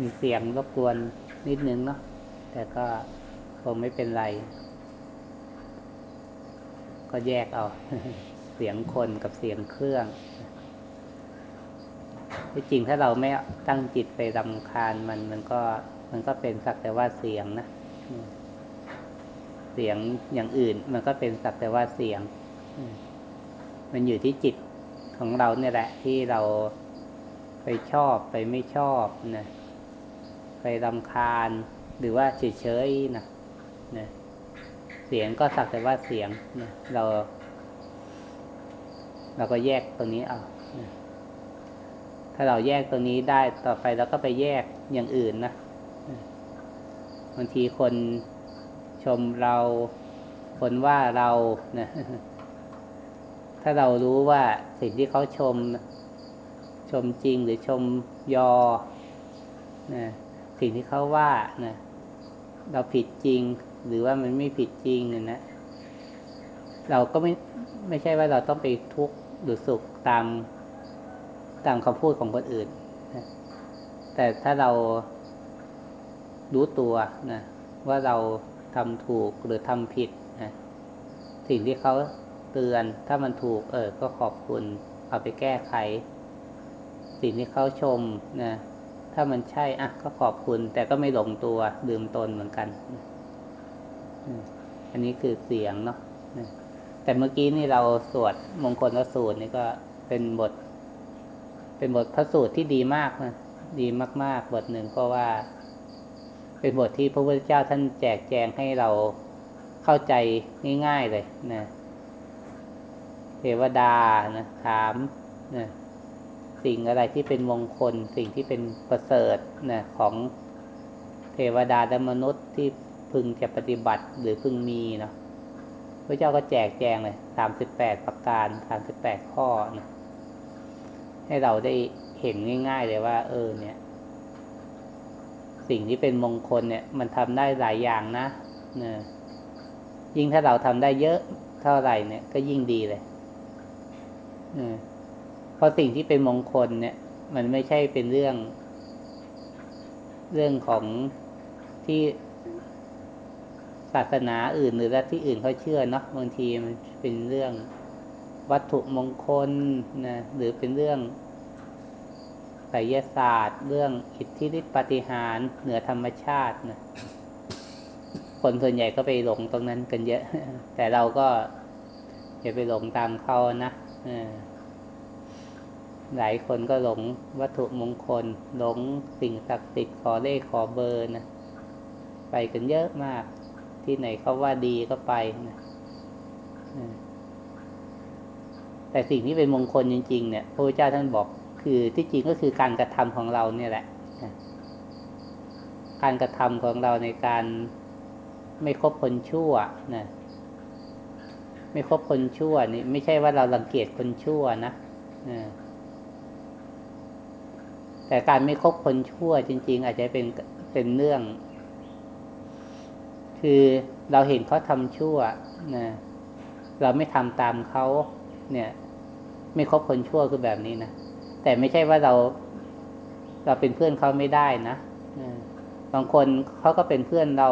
มีเสียงรบกวนนิดนึงเนาะแต่ก็คงไม่เป็นไร ก็แยกเอา เสียงคนกับเสียงเครื่องที่จริงถ้าเราไม่ตั้งจิตไปรำคาญมันมันก็ มันก็เป็นสักแต่ว่าเสียงนะ เสียงอย่างอื่น มันก็เป็นสักแต่ว่าเสียงมมันอยู่ที่จิตของเราเนี่ยแหละที่เราไปชอบไปไม่ชอบนะ ไปรำคาญ หรือว่าเฉยๆนะนะเสียงก็สักแต่ว่าเสียงนะเรา เราก็แยกตรงนี้เอานะถ้าเราแยกตรงนี้ได้ต่อไปเราก็ไปแยกอย่างอื่นนะบางทีคนชมเราคนว่าเรานะถ้าเรารู้ว่าสิ่งที่เขาชม ชมจริงหรือชมยอนะ สิ่งที่เขาว่านะเราผิดจริง หรือว่ามันไม่ผิดจริงเนี่ยนะเราก็ไม่ไม่ใช่ว่าเราต้องไปทุกข์หรือสุขตามตามคำพูดของคนอื่นนะแต่ถ้าเรารู้ตัวนะว่าเราทำถูกหรือทำผิดนะสิ่งที่เขาเตือนถ้ามันถูก เออ ก็ขอบคุณ เอาไปแก้ไข สิ่งที่เขาชมนะ ถ้ามันใช่อะก็ขอบคุณ แต่ก็ไม่หลงตัวลืมตนเหมือนกัน อันนี้คือเสียงเนาะแต่เมื่อกี้นี่เราสวดมงคลละสูตรนี่ก็เป็นบท เป็นบทพระสูตรที่ดีมากนะดีมาก ๆ บทหนึ่งเพราะว่า เป็นบทที่พระพุทธเจ้าท่านแจกแจงให้เราเข้าใจง่าย ๆ เลยนะเทวดานะถามนะ สิ่งอะไรที่เป็นมงคล สิ่งที่เป็นประเสริฐนะของเทวดาและมนุษย์ที่พึงจะปฏิบัติหรือพึงมีเนาะพระเจ้าก็แจกแจงเลยสามสิบแปดประการสามสิบแปดข้อนะให้เราได้เห็นง่าย ๆ เลยว่า เออ เนี่ย สิ่งที่เป็นมงคลเนี่ย มันทำได้หลายอย่างนะนะยิ่งถ้าเราทำได้เยอะเท่าไหร่เนี่ย ก็ยิ่งดีเลยนะ เพราะสิ่งที่เป็นมงคลเนี่ย มันไม่ใช่เป็นเรื่อง เรื่องของที่ศาสนาอื่นหรือลัทธิอื่นเขาเชื่อเนาะบางทีมันเป็นเรื่องวัตถุมงคลนะหรือเป็นเรื่องไสยศาสตร์ เรื่องอิทธิฤทธิปฏิหารเหนือธรรมชาตินะคนส่วนใหญ่ก็ไปหลงตรงนั้นกันเยอะ แต่เราก็อย่าไปหลงตามเขานะอ หลายคนก็หลงวัตถุมงคล หลงสิ่งศักดิ์สิทธิ์ขอเลขขอเบอร์นะไปกันเยอะมาก ที่ไหนเขาว่าดีก็ไปนะแต่สิ่งที่เป็นมงคลจริง ๆ เนี่ยพระเจ้าท่านบอกคือที่จริงก็คือการกระทำของเราเนี่ยแหละ การกระทำของเราในการไม่คบคนชั่วนะไม่คบคนชั่วนี่ไม่ใช่ว่าเรารังเกียจคนชั่วนะนะ แต่การไม่คบคนชั่วจริง ๆ อาจจะเป็นเป็นเรื่อง คือเราเห็นเขาทำชั่วนะเราไม่ทำตามเขาเนี่ย ไม่คบคนชั่วคือแบบนี้นะแต่ไม่ใช่ว่าเรา เราเป็นเพื่อนเขาไม่ได้นะบางคนเขาก็เป็นเพื่อนเรา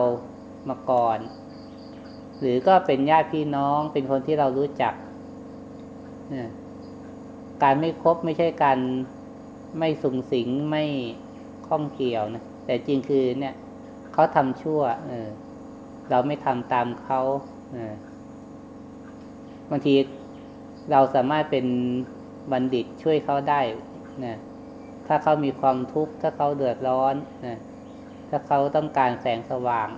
มาก่อน หรือก็เป็นญาติพี่น้องเป็นคนที่เรารู้จักการไม่คบไม่ใช่การ ไม่สุงสิงไม่ข้องเกี่ยวนะแต่จริงคือเนี่ยเขาทำชั่วเออเราไม่ทำตามเขาเออบางทีเราสามารถเป็นบัณฑิตช่วยเขาได้นะถ้าเขามีความทุกข์ถ้าเขาเดือดร้อนนะถ้าเขาต้องการแสงสว่าง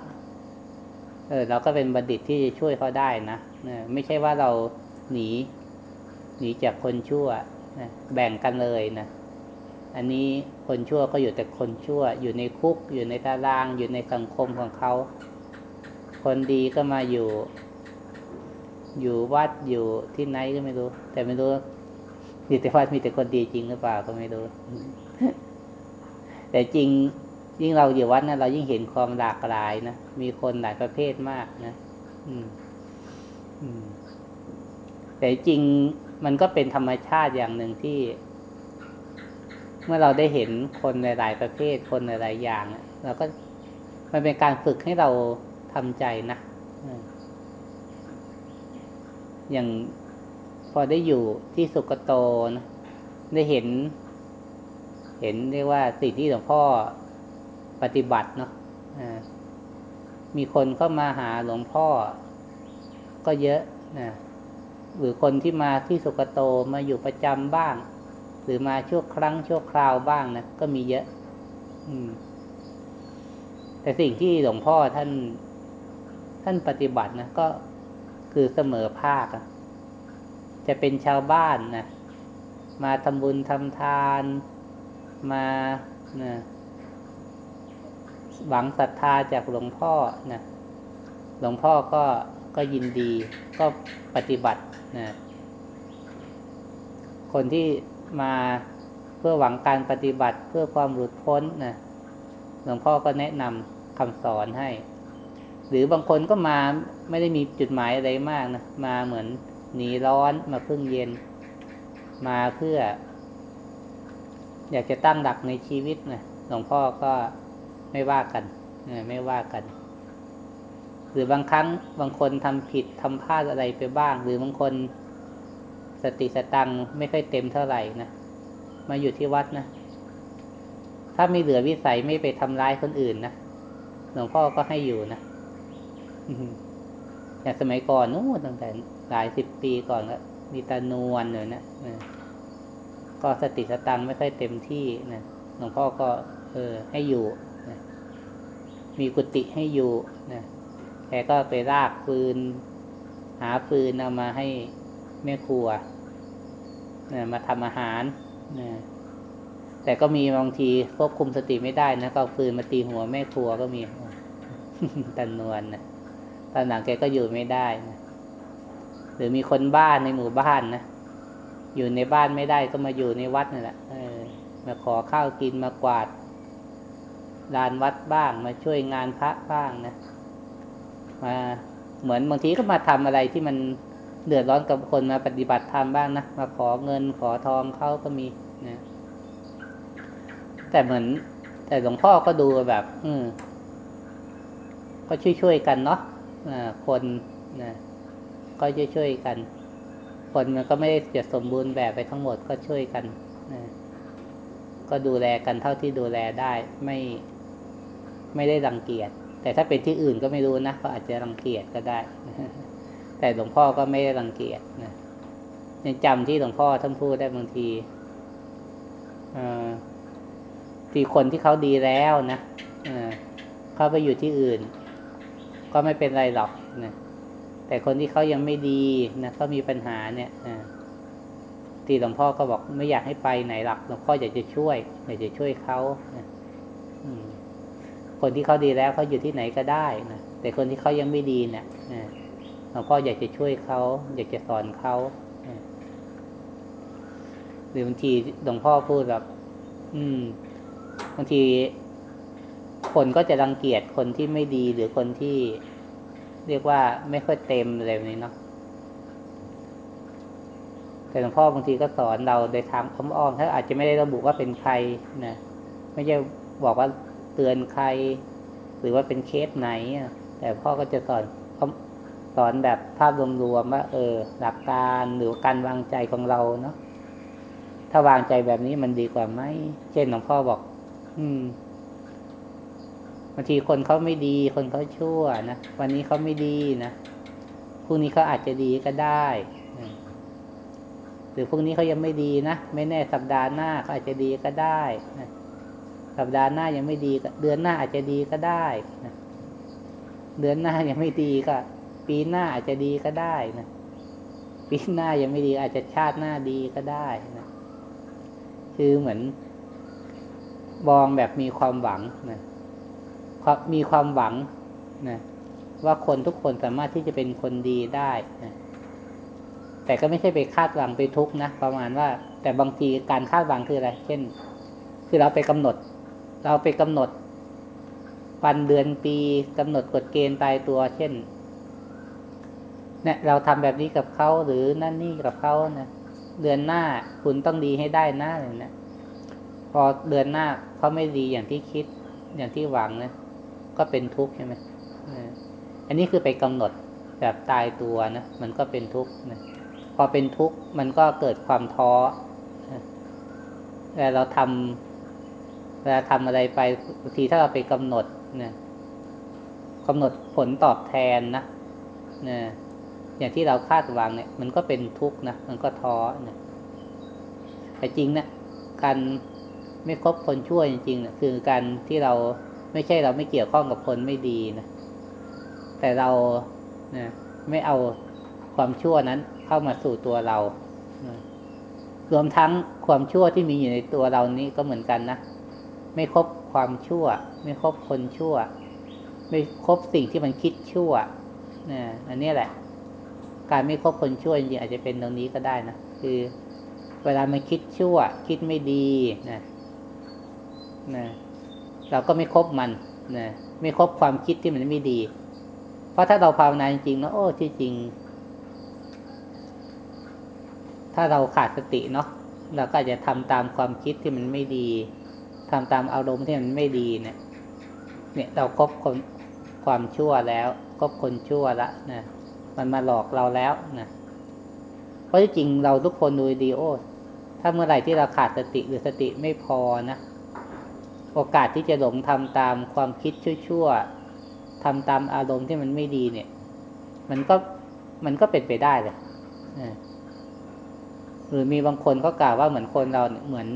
เออเราก็เป็นบัณฑิตที่จะช่วยเขาได้นะนะไม่ใช่ว่าเราหนี หนีจากคนชั่วนะแบ่งกันเลยนะ อันนี้คนชั่วก็อยู่แต่คนชั่ว อยู่ในคุก อยู่ในตาราง อยู่ในสังคมของเขา คนดีก็มาอยู่ อยู่วัดอยู่ที่ไหนก็ไม่รู้ แต่ไม่รู้มีแต่วัดมีแต่คนดีจริงหรือเปล่าก็ไม่รู้ แต่จริงยิ่งเราอยู่วัดนะเรายิ่งเห็นความหลากหลายนะมีคนหลายประเภทมากนะอืม อืม แต่จริงมันก็เป็นธรรมชาติอย่างหนึ่งที่ เมื่อเราได้เห็นคนหลาย ๆ ประเภทคนหลาย ๆ อย่างเราก็มันเป็นการฝึกให้เราทำใจนะอย่างพอได้อยู่ที่สุกโตนะได้เห็น เห็นเรียกว่าสิ่งที่หลวงพ่อปฏิบัติเนาะมีคนเข้ามาหาหลวงพ่อ ก็เยอะนะหรือคนที่มาที่สุกโตมาอยู่ประจำบ้าง หรือมาชั่วครั้งชั่วคราวบ้างนะก็มีเยอะ อืม แต่สิ่งที่หลวงพ่อท่าน ท่านปฏิบัตินะก็คือเสมอภาคจะเป็นชาวบ้านนะมาทำบุญทำทาน มานะหวังศรัทธาจากหลวงพ่อนะหลวงพ่อก็ก็ยินดี ก็ปฏิบัตินะคนที่ มาเพื่อหวังการปฏิบัติเพื่อความหลุดพ้นนะหลวงพ่อก็แนะนำคำสอนให้ หรือบางคนก็มาไม่ได้มีจุดหมายอะไรมากนะมาเหมือนหนีร้อนมาพึ่งเย็น มาเพื่อ อยากจะตั้งหลักในชีวิตนะหลวงพ่อก็ไม่ว่ากันไม่ว่ากัน หรือบางครั้งบางคนทำผิดทำพลาดอะไรไปบ้าง หรือบางคน สติสตังไม่ค่อยเต็มเท่าไหร่นะมาอยู่ที่วัดนะถ้าไม่เหลือวิสัยไม่ไปทำร้ายคนอื่นนะหลวงพ่อก็ให้อยู่นะอย่างสมัยก่อนนู้นตั้งแต่หลายสิบปีก่อนก็มีตานวลเลยนะก็สติสตังไม่ค่อยเต็มที่นะหลวงพ่อก็ เออ ให้อยู่นะมีกุฏิให้อยู่นะแกก็ไปรากฟืน หาฟืนเอามาให้แม่ครัว นะมาทำอาหารนะแต่ก็มีบางทีควบคุมสติไม่ได้นะก็ฟืนมาตีหัวแม่ครัวก็มีตันนวลนะตอนหลังแกก็อยู่ไม่ได้นะหรือมีคนบ้านในหมู่บ้านนะอยู่ในบ้านไม่ได้ก็มาอยู่ในวัดนั่นแหละมาขอข้าวกินมากวาดลานวัดบ้างมาช่วยงานพระบ้างนะมาเหมือนบางทีก็มาทำอะไรที่มัน เดือดร้อนกับคนมาปฏิบัติธรรมบ้างนะมาขอเงินขอทองเขาก็มีนะแต่เหมือน แต่หลวงพ่อก็ดูแบบ อืมก็ช่วยๆกันเนาะคนนะก็ช่วยๆกัน คนมันก็ไม่ได้จะสมบูรณ์แบบไปทั้งหมดก็ช่วยกันนะก็ดูแลกันเท่าที่ดูแลได้ไม่ ไม่ได้รังเกียจแต่ถ้าเป็นที่อื่นก็ไม่รู้นะก็อาจจะรังเกียจก็ได้ แต่หลวงพ่อก็ไม่ได้รังเกียจนะยังจำที่หลวงพ่อท่านพูดได้บางทีอที่คนที่เขาดีแล้วนะเขาไปอยู่ที่อื่น ก็ไม่เป็นไรหรอกนะแต่คนที่เขายังไม่ดีนะเขามีปัญหาเนี่ยนะที่หลวงพ่อก็บอกไม่อยากให้ไปไหนหรอกหลวงพ่ออยากจะช่วยอยากจะช่วยเขานะคนที่เขาดีแล้วเขาอยู่ที่ไหนก็ได้นะแต่คนที่เขายังไม่ดีเนะี่ย หลวงพ่ออยากจะช่วยเขา อยากจะสอนเขาหรือบางทีหลวงพ่อพูดแบบ อืมบางทีคนก็จะรังเกียจคนที่ไม่ดีหรือคนที่เรียกว่าไม่ค่อยเต็มอะไรแบบนี้เนาะแต่หลวงพ่อบางทีก็สอนเราโดยทางอ้อมๆถ้าอาจจะไม่ได้ระบุว่าเป็นใครนะไม่ใช่บอกว่าเตือนใคร หรือว่าเป็นเคสไหนแต่พ่อก็จะสอน สอนแบบภาพรวมๆว่าเออ หลักการหรือการวางใจของเราเนาะถ้าวางใจแบบนี้มันดีกว่าไหมเช่นหลวงพ่อบอก อืมบางทีคนเขาไม่ดี คนเขาชั่วนะวันนี้เขาไม่ดีนะพรุ่งนี้เขาอาจจะดีก็ได้หรือพรุ่งนี้เขายังไม่ดีนะไม่แน่สัปดาห์หน้าเขาอาจจะดีก็ได้นะสัปดาห์หน้ายังไม่ดีเดือนหน้าอาจจะดีก็ได้นะเดือนหน้ายังไม่ดีก็ ปีหน้าอาจจะดีก็ได้นะปีหน้ายังไม่ดีอาจจะชาติหน้าดีก็ได้นะคือเหมือนมองแบบมีความหวังนะมีความหวังนะว่าคนทุกคนสามารถที่จะเป็นคนดีได้นะแต่ก็ไม่ใช่ไปคาดหวังไปทุกนะประมาณว่า แต่บางทีการคาดหวังคืออะไร เช่น คือเราไปกำหนด เราไปกำหนดวันเดือนปีกำหนดกฎเกณฑ์ตายตัว เช่น เนี่ยเราทำแบบนี้กับเขาหรือนั่นนี่กับเขานะเดือนหน้าคุณต้องดีให้ได้นะอะไรนะพอเดือนหน้าเขาไม่ดีอย่างที่คิดอย่างที่หวังนะก็เป็นทุกข์ใช่ไหมอันนี้คือไปกำหนดแบบตายตัวนะมันก็เป็นทุกข์นะพอเป็นทุกข์มันก็เกิดความท้อนะเวลาเราทำเวลาทำอะไรไปบางทีถ้าเราไปกำหนดนะกำหนดผลตอบแทนนะนะ อย่างที่เราคาดหวังเนี่ย มันก็เป็นทุกข์นะมันก็ท้อนะแต่จริงนะการไม่คบคนชั่วจริงๆนะคือการที่เราไม่ใช่เราไม่เกี่ยวข้องกับคนไม่ดีนะแต่เรานะไม่เอาความชั่วนั้นเข้ามาสู่ตัวเรานะรวมทั้งความชั่วที่มีอยู่ในตัวเรานี้ก็เหมือนกันนะไม่คบความชั่ว ไม่คบคนชั่ว ไม่คบสิ่งที่มันคิดชั่วนะอันนี้แหละ การไม่คบคนชั่วจริงๆอาจจะเป็นตรงนี้ก็ได้นะคือ เวลามันคิดชั่ว คิดไม่ดีนะนะเราก็ไม่คบมันนะไม่คบความคิดที่มันไม่ดี เพราะถ้าเราภาวนาจริงๆนะโอ้ที่จริง ถ้าเราขาดสติเนาะเราก็อาจจะทำตามความคิดที่มันไม่ดีทำตามอารมณ์ที่มันไม่ดีเนี่ย เนี่ย เราครบคนความชั่วแล้วคบคนชั่วละนะ มันมาหลอกเราแล้วนะเพราะที่จริงเราทุกคนดูดีโอ ถ้าเมื่อไหร่ที่เราขาดสติหรือสติไม่พอนะ โอกาสที่จะหลงทำตามความคิดชั่วๆทำตามอารมณ์ที่มันไม่ดีเนี่ย มันก็มันก็เป็นไปได้เลยนะหรือมีบางคนก็กล่าวว่าเหมือนคนเราเหมือน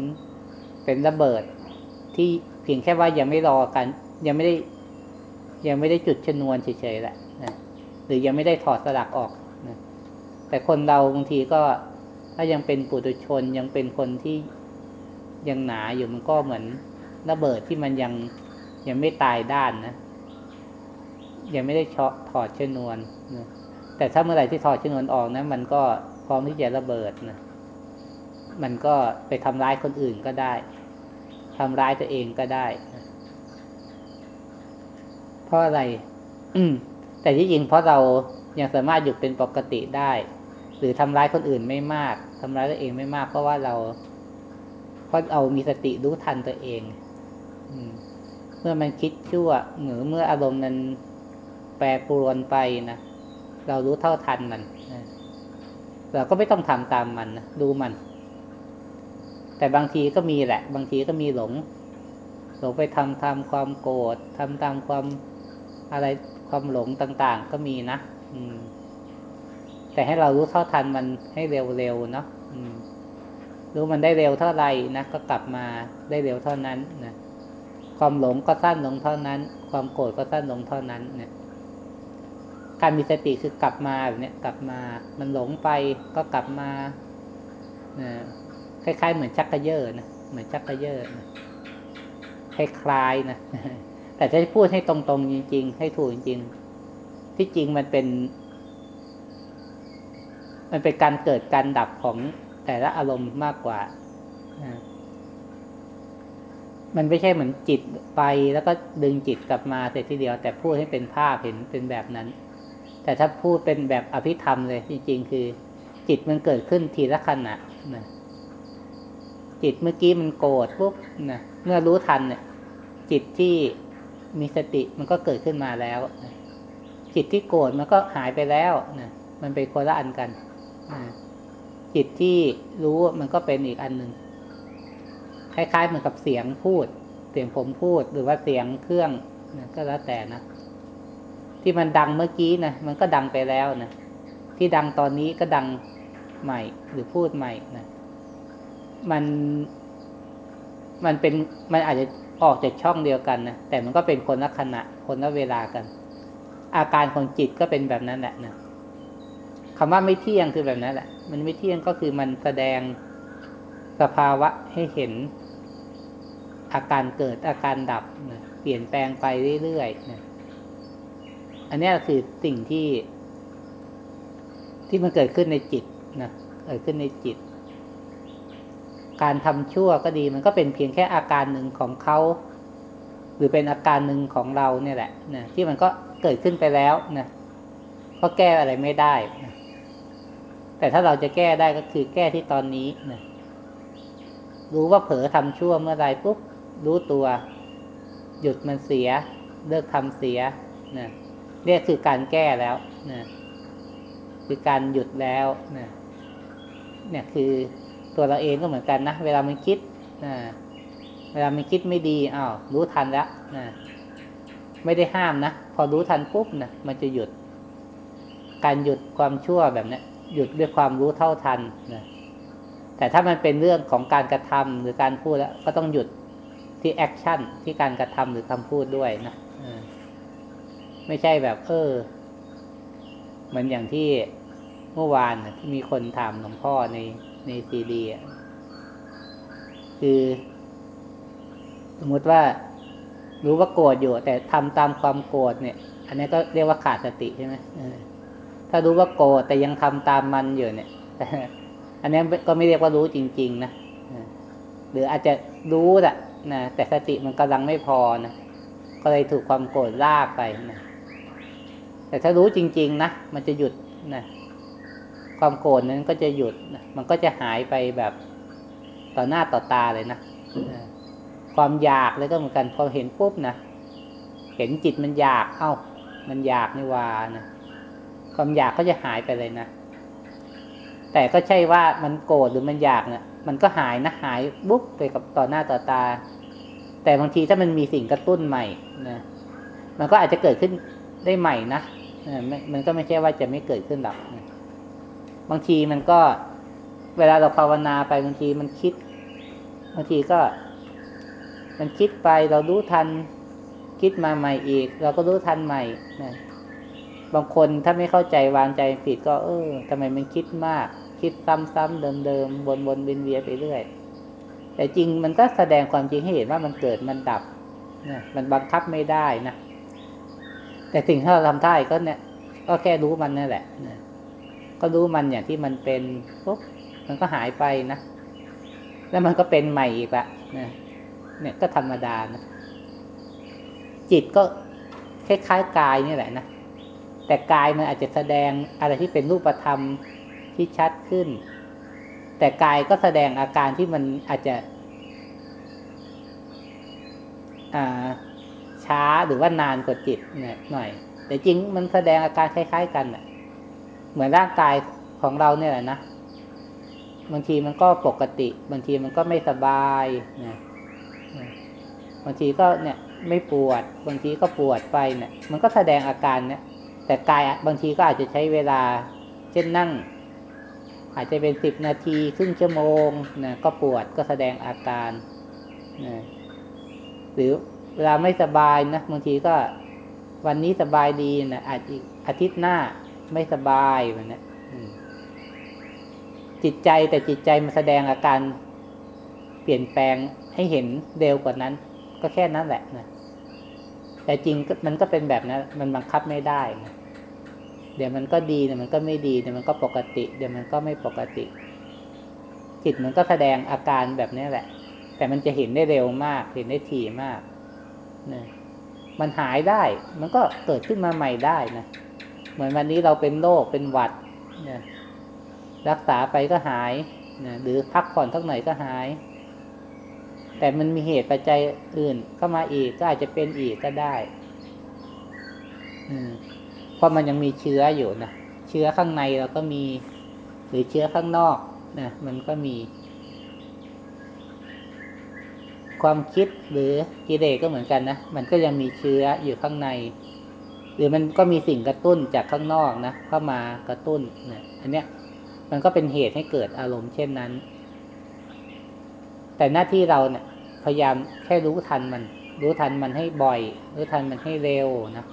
เป็นระเบิด ที่เพียงแค่ว่ายังไม่รอกัน ยังไม่ได้ ยังไม่ได้จุดชนวนเฉยๆแหละ หรือยังไม่ได้ถอดสลักออกนะแต่คนเราบางทีก็ถ้ายังเป็นปุถุชนยังเป็นคนที่ยังหนาอยู่มันก็เหมือนระเบิดที่มันยังยังไม่ตายด้านนะ ยังไม่ได้เชาะถอดชนวนนะแต่ถ้าเมื่อไหร่ที่ถอดชนวนออกนะ มันก็พร้อมที่จะระเบิดนะมันก็ไปทำร้ายคนอื่นก็ได้ทำร้ายตัวเองก็ได้นะเพราะอะไร อืม แต่ที่จริงเพราะเรายังสามารถอยู่เป็นปกติได้ หรือทำร้ายคนอื่นไม่มากทำร้ายตัวเองไม่มาก เพราะว่าเราเพราะเรามีสติรู้ทันตัวเอง อืม เมื่อมันคิดชั่วหรือเมื่ออารมณ์นั้นแปรปรวนไปนะเรารู้เท่าทันมันเราก็ไม่ต้องทำตามมันนะดูมัน แต่บางทีก็มีแหละ บางทีก็มีหลงหลงไปทำตามความโกรธทำตามความอะไร ความหลงต่าง ๆ ก็มีนะอืม แต่ให้เรารู้เท่าทันมันให้เร็วๆเนาะอืม รู้มันได้เร็วเท่าไหร่นะก็กลับมาได้เร็วเท่านั้นนะความหลงก็สั้นลงเท่านั้น ความโกรธก็สั้นลงเท่านั้น เนี่ย การมีสติคือกลับมาแบบนี้กลับมา มันหลงไปก็กลับมานะคล้ายๆ เหมือนชักกระเยอะนะเหมือนชักกระเยอะนะคล้ายๆนะ แต่ถ้าพูดให้ตรงๆจริง ๆ ให้ถูกจริง ๆ ที่จริงมันเป็น มันเป็นการเกิดการดับของแต่ละอารมณ์มากกว่า มันไม่ใช่เหมือนจิตไปแล้วก็ดึงจิตกลับมาเสร็จทีเดียว แต่พูดให้เป็นภาพเห็นเป็นแบบนั้น แต่ถ้าพูดเป็นแบบอภิธรรมเลยจริง ๆ คือ จิตมันเกิดขึ้นทีละขณะนะจิตเมื่อกี้มันโกรธปุ๊บนะเมื่อรู้ทันเนี่ย จิตที่ มีสติมันก็เกิดขึ้นมาแล้ว จิตที่โกรธมันก็หายไปแล้วนะมันเป็นคนละอันกันจิตที่รู้มันก็เป็นอีกอันหนึ่งคล้ายๆเหมือนกับเสียงพูด เสียงผมพูดหรือว่าเสียงเครื่องนะก็แล้วแต่นะที่มันดังเมื่อกี้นะมันก็ดังไปแล้วนะที่ดังตอนนี้ก็ดังใหม่หรือพูดใหม่นะมันมันเป็นมันอาจจะ ออกจากช่องเดียวกันนะแต่มันก็เป็นคนละขณะคนละเวลากัน อาการของจิตก็เป็นแบบนั้นแหละนะคำว่าไม่เที่ยงคือแบบนั้นแหละ มันไม่เที่ยงก็คือมันแสดงสภาวะให้เห็น อาการเกิดอาการดับนะเปลี่ยนแปลงไปเรื่อยๆนะอันนี้คือสิ่งที่ ที่มันเกิดขึ้นในจิตนะเกิดขึ้นในจิต การทำชั่วก็ดีมันก็เป็นเพียงแค่อาการหนึ่งของเขาหรือเป็นอาการหนึ่งของเราเนี่ยแหละนะที่มันก็เกิดขึ้นไปแล้วนะก็แก้อะไรไม่ได้นะแต่ถ้าเราจะแก้ได้ก็คือแก้ที่ตอนนี้นะรู้ว่าเผลอทำชั่วเมื่อไรปุ๊บรู้ตัว หยุดมันเสีย เลิกทำเสียนะเรียกคือการแก้แล้วนะคือการหยุดแล้วนะเนี่ยคือ ตัวเราเองก็เหมือนกันนะ เวลามันคิดนะเวลามันคิดไม่ดีอ้าวรู้ทันแล้วนะไม่ได้ห้ามนะ พอรู้ทันปุ๊บนะมันจะหยุด การหยุดความชั่วแบบนี้หยุดด้วยความรู้เท่าทันนะแต่ถ้ามันเป็นเรื่องของการกระทำหรือการพูดแล้ว ก็ต้องหยุดที่แอคชั่นที่การกระทำหรือคำพูดด้วยนะไม่ใช่แบบ เออเหมือนอย่างที่เมื่อวานนะที่มีคนถามหลวงพ่อใน ในซีดีอะคือ สมมติว่ารู้ว่าโกรธอยู่ แต่ทำตามความโกรธเนี่ย อันนี้ก็เรียกว่าขาดสติใช่ไหมถ้ารู้ว่าโกรธแต่ยังทำตามมันอยู่เนี่ยอันนี้ก็ไม่เรียกว่ารู้จริง ๆ นะหรืออาจจะรู้แหละนะแต่สติมันกำลังไม่พอนะก็เลยถูกความโกรธลากไปนะแต่ถ้ารู้จริง ๆ นะมันจะหยุดนะ ความโกรธนั้นก็จะหยุด มันก็จะหายไปแบบต่อหน้าต่อตาเลยนะความอยากเลยก็เหมือนกัน พอเห็นปุ๊บนะเห็นจิตมันอยากเอ้า มันอยากนี่วานะความอยากก็จะหายไปเลยนะแต่ก็ใช่ว่ามันโกรธหรือมันอยากเนะี่ยมันก็หายนะหายบุ๊บไปกับต่อหน้าต่อตา แต่บางทีถ้ามันมีสิ่งกระตุ้นใหม่นะมันก็อาจจะเกิดขึ้นได้ใหม่นะมันก็ไม่ใช่ว่าจะไม่เกิดขึ้นหรอก บางทีมันก็ เวลาเราภาวนาไปบางทีมันคิด บางทีก็ มันคิดไปเรารู้ทัน คิดมาใหม่อีก เราก็รู้ทันใหม่นะบางคนถ้าไม่เข้าใจวางใจผิดก็ เออทำไมมันคิดมาก คิดซ้ำๆเดิมๆวนๆเวียนๆไปเรื่อยแต่จริงมันก็แสดงความจริงให้เห็นว่ามันเกิดมันดับนะมันบังคับไม่ได้นะแต่สิ่งที่เราทำได้ก็เนี่ย ก็แค่รู้มันนั่นแหละนะ ก็รู้มันอย่างที่มันเป็นปุ๊บมันก็หายไปนะ แล้วมันก็เป็นใหม่อีกละนะเนี่ยก็ธรรมดานะ จิตก็คล้ายๆกายนี่แหละนะแต่กายมันอาจจะแสดงอะไรที่เป็นรูปธรรมที่ชัดขึ้น แต่กายก็แสดงอาการที่มันอาจจะช้าหรือว่านานกว่าจิตเนี่ยหน่อย แต่จริงมันแสดงอาการคล้าย ๆ กันอะ เหมือนร่างกายของเราเนี่ยแหละนะบางทีมันก็ปกติ บางทีมันก็ไม่สบายนะบางทีก็เนี่ยไม่ปวด บางทีก็ปวดไปเนี่ย มันก็แสดงอาการเนี่ย แต่กายบางทีก็อาจจะใช้เวลา เช่นนั่ง อาจจะเป็นสิบนาทีครึ่งชั่วโมงนะก็ปวดก็แสดงอาการนะหรือเวลาไม่สบายนะบางทีก็วันนี้สบายดีนะอาจจะอาทิตย์หน้า ไม่สบายแบบนี้จิตใจแต่จิตใจมันแสดงอาการเปลี่ยนแปลงให้เห็นเร็วกว่านั้น ก็แค่นั้นแหละนะแต่จริงมันก็เป็นแบบนั้นมันบังคับไม่ได้นะเดี๋ยวมันก็ดีเดี๋ยวมันก็ไม่ดีเดี๋ยวมันก็ปกติ เดี๋ยวมันก็ไม่ปกติ จิตมันก็แสดงอาการแบบนี้แหละ แต่มันจะเห็นได้เร็วมาก เห็นได้ถี่มากนะมันหายได้ มันก็เกิดขึ้นมาใหม่ได้นะ เหมือนวันนี้เราเป็นโรคเป็นหวัดนะรักษาไปก็หายนะหรือพักผ่อนสักหน่อยก็หาย แต่มันมีเหตุปัจจัยอื่นเข้ามาอีกก็อาจจะเป็นอีกก็ได้อืเพราะมันยังมีเชื้ออยู่นะเชื้อข้างในเราก็มี หรือเชื้อข้างนอกนะมันก็มี ความคิดหรือกิเลสก็เหมือนกันนะมันก็ยังมีเชื้ออยู่ข้างใน หรือมันก็มีสิ่งกระตุ้นจากข้างนอกนะเข้ามากระตุ้นนะอันเนี้ยมันก็เป็นเหตุให้เกิดอารมณ์เช่นนั้น แต่หน้าที่เราเนี่ย พยายามแค่รู้ทันมัน รู้ทันมันให้บ่อย รู้ทันมันให้เร็วนะ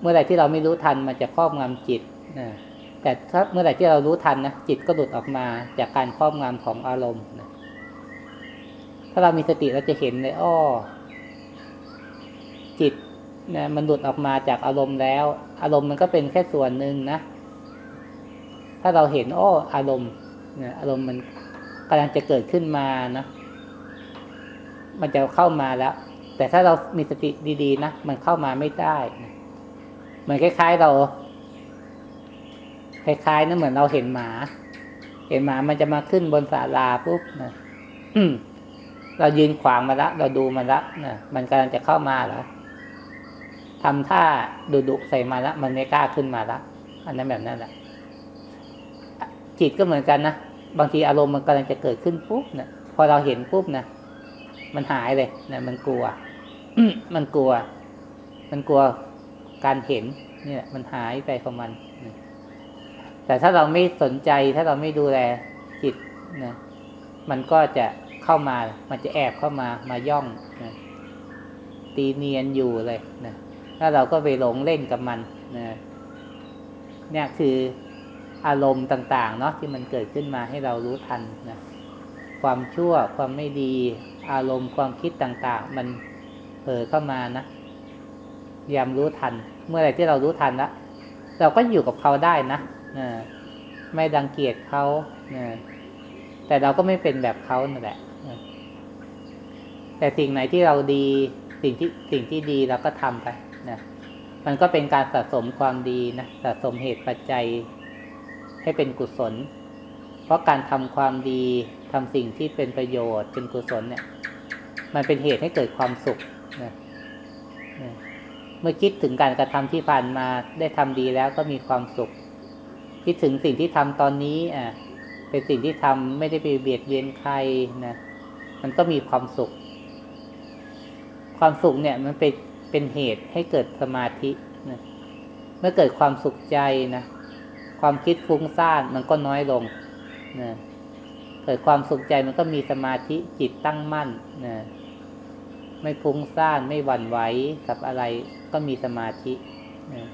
เมื่อไหร่ที่เราไม่รู้ทันมันจะครอบงำจิตนะแต่ถ้าเมื่อไหร่ที่เรารู้ทันนะจิตก็หลุดออกมาจากการครอบงำของอารมณ์นะถ้าเรามีสติเราจะเห็นเลยอ้อจิต นะมันหลุดออกมาจากอารมณ์แล้ว อารมณ์มันก็เป็นแค่ส่วนหนึ่งนะ ถ้าเราเห็นอ้ออารมณ์นะอารมณ์มันกำลังจะเกิดขึ้นมานะมันจะเข้ามาแล้ว แต่ถ้าเรามีสติดีๆนะมันเข้ามาไม่ได้นะเหมือนคล้าย ๆเรา คล้ายๆนะเหมือนเราเห็นหมา เห็นหมามันจะมาขึ้นบนศาลาปุ๊บนะเรายืนขวางมาละเราดูมันละนะมันกำลังจะเข้ามาแล้ว ทำท่าดุดุใส่มาละมันไม่กล้าขึ้นมาละอันนั้นแบบนั้นแหละจิตก็เหมือนกันนะบางทีอารมณ์มันกำลังจะเกิดขึ้นปุ๊บเนะพอเราเห็นปุ๊บนะมันหายเลยนะมันกลัวมันกลัว มันกลัวการเห็น เนี่ย มันหายไปของมันแต่ถ้าเราไม่สนใจถ้าเราไม่ดูแลจิตนะมันก็จะเข้ามา มันจะแอบเข้ามามาย่องนะตีเนียนอยู่เลยนะ ถ้าเราก็ไปหลงเล่นกับมันนะเนี่ยคืออารมณ์ต่าง ๆ เนาะที่มันเกิดขึ้นมาให้เรารู้ทันนะความชั่วความไม่ดี อารมณ์ความคิดต่าง ๆ มันเผลอเข้ามานะยามรู้ทัน เมื่อไหร่ที่เรารู้ทันแล้วเราก็อยู่กับเขาได้นะนะไม่ดังเกียจเขานะแต่เราก็ไม่เป็นแบบเขานั่นแหละแต่สิ่งไหนที่เราดีสิ่งที่สิ่งที่ดีเราก็ทำไป นะมันก็เป็นการสะสมความดีนะสะสมเหตุปัจจัยให้เป็นกุศล เพราะการทำความดีทำสิ่งที่เป็นประโยชน์เป็นกุศลเนี่ย มันเป็นเหตุให้เกิดความสุขนะนะเมื่อคิดถึงการกระทำที่ผ่านมาได้ทำดีแล้วก็มีความสุข คิดถึงสิ่งที่ทำตอนนี้อะเป็นสิ่งที่ทำไม่ได้ไปเบียดเบียนใครนะมันก็มีความสุข ความสุขเนี่ย มันเป็น เป็นเหตุให้เกิดสมาธินะเมื่อเกิดความสุขใจนะความคิดฟุ้งซ่านมันก็น้อยลงนะเกิดความสุขใจมันก็มีสมาธิจิตตั้งมั่นนะไม่ฟุ้งซ่านไม่หวั่นไหวกับอะไรก็มีสมาธินะ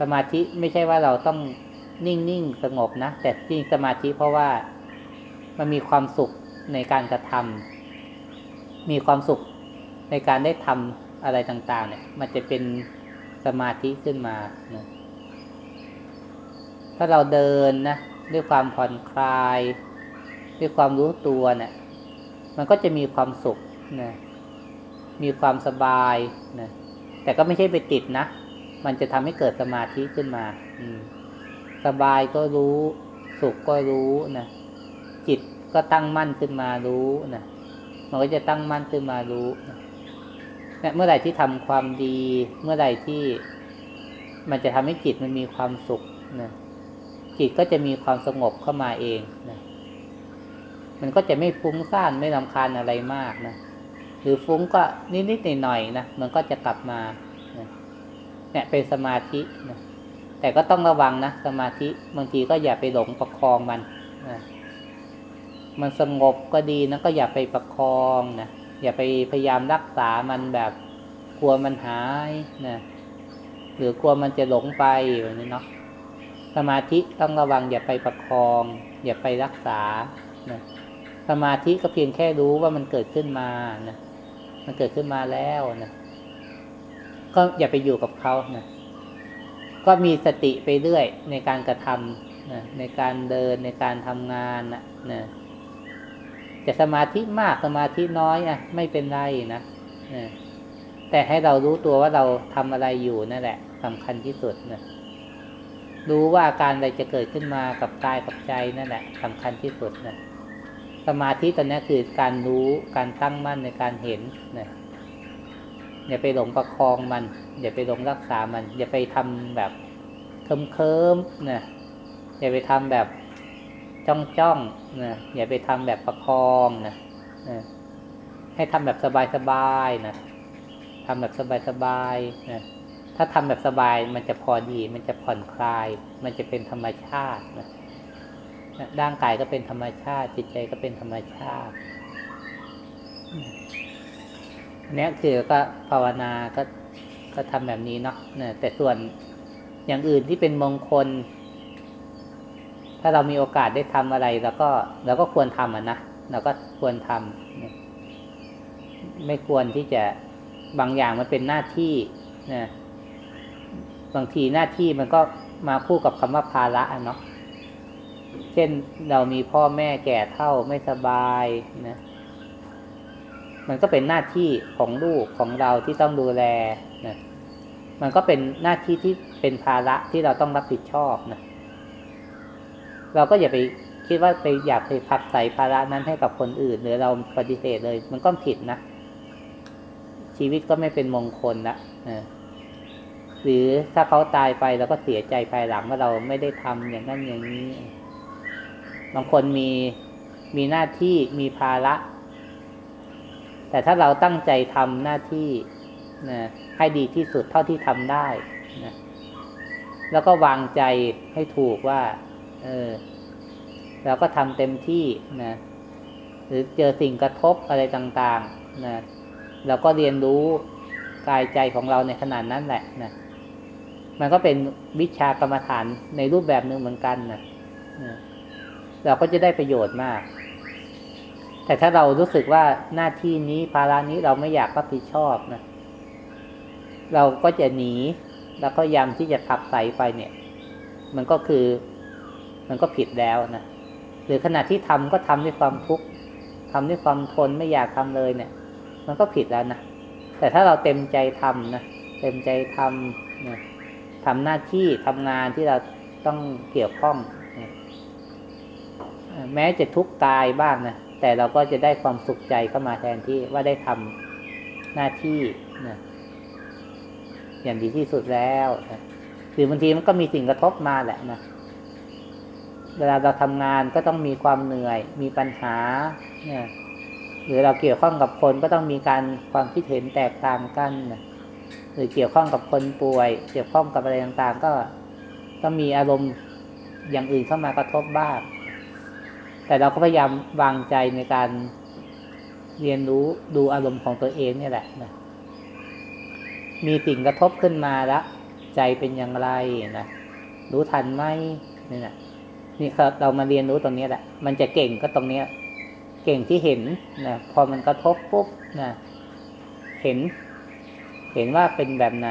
สมาธิไม่ใช่ว่าเราต้องนิ่งๆสงบนะแต่จริงสมาธิเพราะว่ามันมีความสุขในการกระทำมีความสุข ในการได้ทำอะไรต่างๆ เนี่ย มันจะเป็นสมาธิขึ้นมานะถ้าเราเดินนะด้วยความผ่อนคลาย ด้วยความรู้ตัวเนะี่ย มันก็จะมีความสุขนะมีความสบายนะแต่ก็ไม่ใช่ไปติดนะ มันจะทำให้เกิดสมาธิขึ้นมาอืสบายก็รู้ สุขก็รู้นะจิตก็ตั้งมั่นขึ้นมารู้นะมันก็จะตั้งมั่นขึ้นมารู้นะ เมื่อไหร่ที่ทำความดี เมื่อไหร่ที่มันจะทำให้จิตมันมีความสุขนะจิตก็จะมีความสงบเข้ามาเองนะมันก็จะไม่ฟุ้งซ่านไม่ลำคาญอะไรมากนะหรือฟุ้งก็นิดๆหน่อยๆนะมันก็จะกลับมาเนี่ยเป็นสมาธินะแต่ก็ต้องระวังนะสมาธิบางทีก็อย่าไปหลงประคองมันนะมันสงบก็ดีนะก็อย่าไปประคองนะ อย่าไปพยายามรักษามันแบบกลัวมันหายนะหรือกลัวมันจะหลงไปแบบนี้เนาะสมาธิต้องระวังอย่าไปประคอง อย่าไปรักษานะสมาธิก็เพียงแค่รู้ว่ามันเกิดขึ้นมานะมันเกิดขึ้นมาแล้วนะก็อย่าไปอยู่กับเขานะก็มีสติไปเรื่อยในการกระทำนะในการเดินในการทำงานนะนะ จะสมาธิมากสมาธิน้อยอะ ไม่เป็นไรนะแต่ให้เรารู้ตัวว่าเราทำอะไรอยู่นั่นแหละสำคัญที่สุดนะรู้ว่าอาการอะไรจะเกิดขึ้นมากับกายกับใจนั่นแหละสำคัญที่สุดนะสมาธิตอนนี้คือการรู้การตั้งมั่นในการเห็นนะอย่าไปหลงประคองมัน อย่าไปหลงรักษามัน อย่าไปทำแบบเคิมเคิมนะอย่าไปทำแบบจ้องจ้อง นะอย่าไปทำแบบประคองนะนะให้ทำแบบสบายสบายนะทำแบบสบายสบายนะถ้าทำแบบสบายมันจะพอดี มันจะผ่อนคลาย มันจะเป็นธรรมชาตินะร่างกายก็เป็นธรรมชาติ จิตใจก็เป็นธรรมชาติอันนี้คือก็ภาวนาก็ก็ทำแบบนี้เนาะแต่ส่วนอย่างอื่นที่เป็นมงคล ถ้าเรามีโอกาสได้ทำอะไรเราก็เราก็ควรทำอะนะเราก็ควรทำไม่ควรที่จะบางอย่างมันเป็นหน้าที่นะบางทีหน้าที่มันก็มาคู่กับคำว่าภาระเนาะเช่นเรามีพ่อแม่แก่เท่าไม่สบายนะมันก็เป็นหน้าที่ของลูกของเราที่ต้องดูแลนะมันก็เป็นหน้าที่ที่เป็นภาระที่เราต้องรับผิดชอบนะ เราก็อย่าไปคิดว่าไปอยากไปผักใส่ภาระนั้นให้กับคนอื่น หรือเราปฏิเสธเลย มันก็ผิดนะ ชีวิตก็ไม่เป็นมงคลละหรือถ้าเขาตายไปเราก็เสียใจภายหลังว่าเราไม่ได้ทำอย่างนั้นอย่างนี้ บางคนมีมีหน้าที่มีภาระ แต่ถ้าเราตั้งใจทำหน้าที่นะให้ดีที่สุดเท่าที่ทำได้นะแล้วก็วางใจให้ถูกว่า เออเราก็ทำเต็มที่นะหรือเจอสิ่งกระทบอะไรต่างๆนะเราก็เรียนรู้กายใจของเราในขนาดนั้นแหละนะมันก็เป็นวิชากรรมฐานในรูปแบบหนึ่งเหมือนกันนะนะเราก็จะได้ประโยชน์มาก แต่ถ้าเรารู้สึกว่าหน้าที่นี้ภาระนี้เราไม่อยากรับผิดชอบนะ เราก็จะหนี แล้วก็ยำที่จะขับใส่ไปเนี่ย มันก็คือ มันก็ผิดแล้วนะหรือขณะที่ทำก็ทำด้วยความทุกข์ทำด้วยความทนไม่อยากทำเลยเนี่ย มันก็ผิดแล้วนะแต่ถ้าเราเต็มใจทำนะเต็มใจทำนะทำหน้าที่ทำงานที่เราต้องเกี่ยวข้องนะแม้จะทุกข์กายบ้างนะแต่เราก็จะได้ความสุขใจเข้ามาแทนที่ว่าได้ทำหน้าที่นะอย่างดีที่สุดแล้วนะหรือบางทีมันก็มีสิ่งกระทบมาแหละนะ เวลาเราทำงานก็ต้องมีความเหนื่อย มีปัญหาเนี่ยหรือเราเกี่ยวข้องกับคนก็ต้องมีการความคิดเห็นแตกต่างกันนะหรือเกี่ยวข้องกับคนป่วย เกี่ยวข้องกับอะไรต่างๆ ก็ต้องมีอารมณ์อย่างอื่นเข้ามากระทบบ้าง แต่เราก็พยายามวางใจในการเรียนรู้ดูอารมณ์ของตัวเองนี่แหละนะมีสิ่งกระทบขึ้นมาแล้วใจเป็นอย่างไรนะรู้ทันไหมนี่นะ นี่ครับเรามาเรียนรู้ตรงนี้แหละ มันจะเก่งก็ตรงเนี้ย เก่งที่เห็นนะพอมันกระทบปุ๊บนะเห็น เห็นว่าเป็นแบบไหน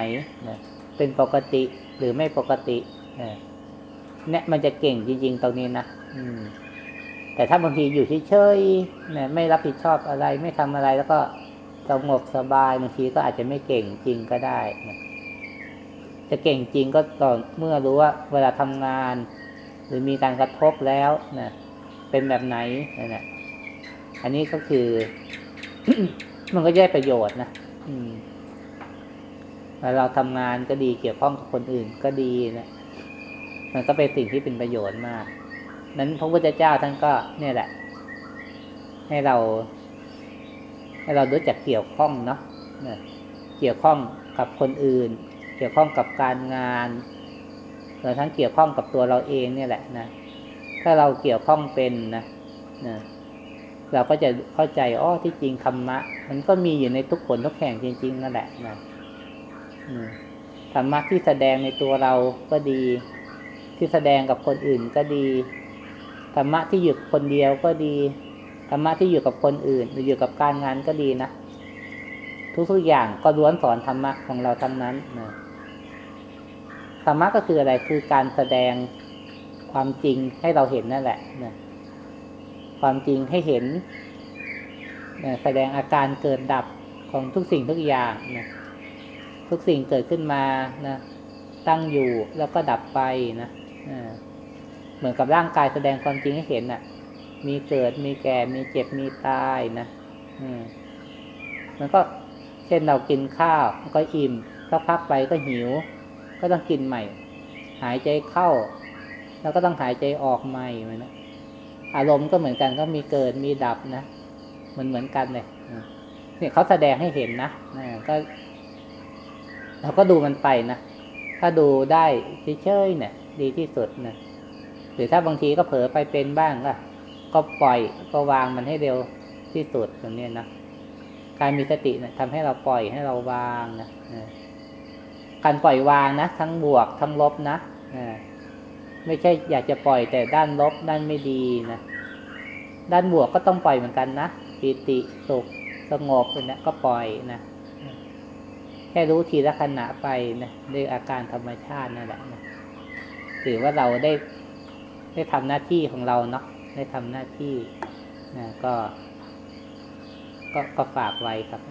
นะเป็นปกติหรือไม่ปกตินะเนี่ยมันจะเก่งจริง ๆ ตรงนี้นะอืม แต่ถ้าบางทีอยู่เฉยๆนะไม่รับผิดชอบอะไรไม่ทำอะไรแล้วก็สงบสบายบางทีก็อาจจะไม่เก่งจริงก็ได้นะจะเก่งจริงก็ต่อเมื่อรู้ว่า เวลาทำงาน หรือมีการกระทบแล้วนะเป็นแบบไหนนะนะอันนี้ก็คือ มันก็ได้ประโยชน์นะอืมเวลาเราทำงานก็ดีเกี่ยวข้องกับคนอื่นก็ดีนะมันก็เป็นสิ่งที่เป็นประโยชน์มาก นั้นพระพุทธเจ้าท่านก็ เนี่ยแหละ ให้เรา ให้เรารู้จักเกี่ยวข้องเนาะเกี่ยวข้องกับคนอื่น เกี่ยวข้องกับการงาน รวมทั้งเกี่ยวข้องกับตัวเราเองเนี่ยแหละนะ ถ้าเราเกี่ยวข้องเป็นนะนะเราก็จะเข้าใจอ้อที่จริงธรรมะ มันก็มีอยู่ในทุกคนทุกแห่งจริง ๆนั่นแหละนะธรรมะที่แสดงในตัวเราก็ดี ที่แสดงกับคนอื่นก็ดีธรรมะที่อยู่คนเดียวก็ดีธรรมะที่อยู่กับคนอื่น หรืออยู่กับการงานก็ดีนะทุกๆอย่างก็ล้วนสอนธรรมะของเราทั้งนั้นนะ ธรรมะก็คืออะไรคือการแสดงความจริงให้เราเห็นนั่นแหละนะความจริงให้เห็นนะแสดงอาการเกิดดับของทุกสิ่งทุกอย่างนะทุกสิ่งเกิดขึ้นมานะตั้งอยู่แล้วก็ดับไปนะเหมือนกับร่างกายแสดงความจริงให้เห็นน่ะ มีเกิดมีแก่ มีเจ็บมีตายนะมันก็เช่นเรากินข้าวก็อิ่มสักพักไปก็หิว ก็ต้องกินใหม่ หายใจเข้า แล้วก็ต้องหายใจออกใหม่เหมือนนะอารมณ์ก็เหมือนกันก็มีเกิดมีดับนะเหมือนเหมือนกันเลยเนี่ยเขาแสดงให้เห็นนะนะก็เราก็ดูมันไปนะถ้าดูได้เฉยๆเนี่ย ดีที่สุดนะหรือถ้าบางทีก็เผลอไปเป็นบ้างก็ก็ปล่อยก็วางมันให้เร็วที่สุดแบบนี้นะการมีสติเนะทำให้เราปล่อยให้เราวางนะนะ การปล่อยวางนะ ทั้งบวกทั้งลบนะไม่ใช่อยากจะปล่อยแต่ด้านลบด้านไม่ดีนะด้านบวกก็ต้องปล่อยเหมือนกันนะปิติสุขสงบเนี่ยก็ปล่อยนะแค่รู้ทีละขณะไปนะด้วยอาการธรรมชาตินั่นแหละนะถือว่าเราได้ได้ทำหน้าที่ของเราเนาะได้ทำหน้าที่นะก็ ก็ก็ฝากไว้ครับ